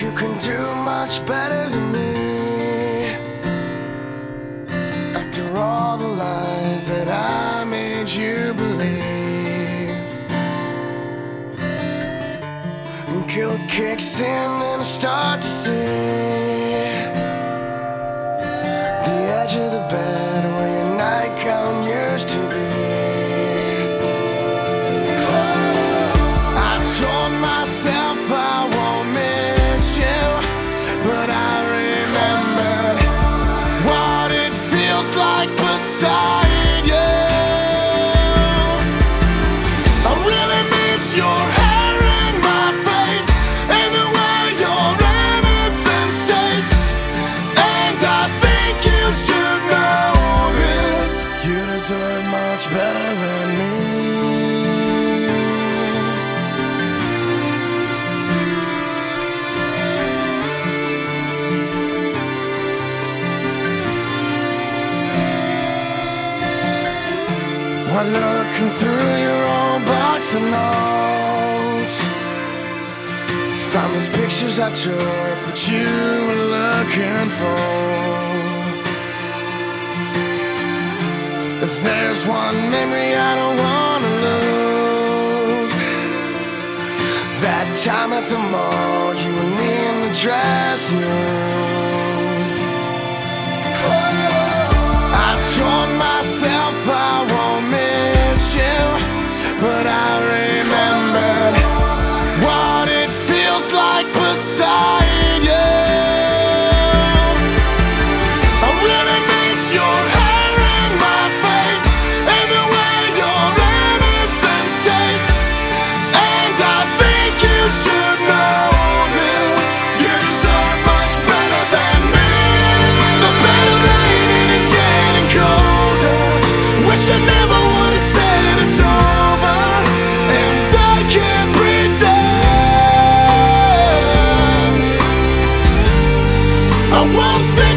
you can do much better than me. After all the lies that I made you believe, and guilt kicks in and I start to see the edge of the bed where your nightgown used to be. I told myself like beside you. I really miss your While looking through your old box of notes, found those pictures I took that you were looking for. If there's one memory I don't wanna lose, that time at the mall, you and me in the dressing room. I told myself I side. Don't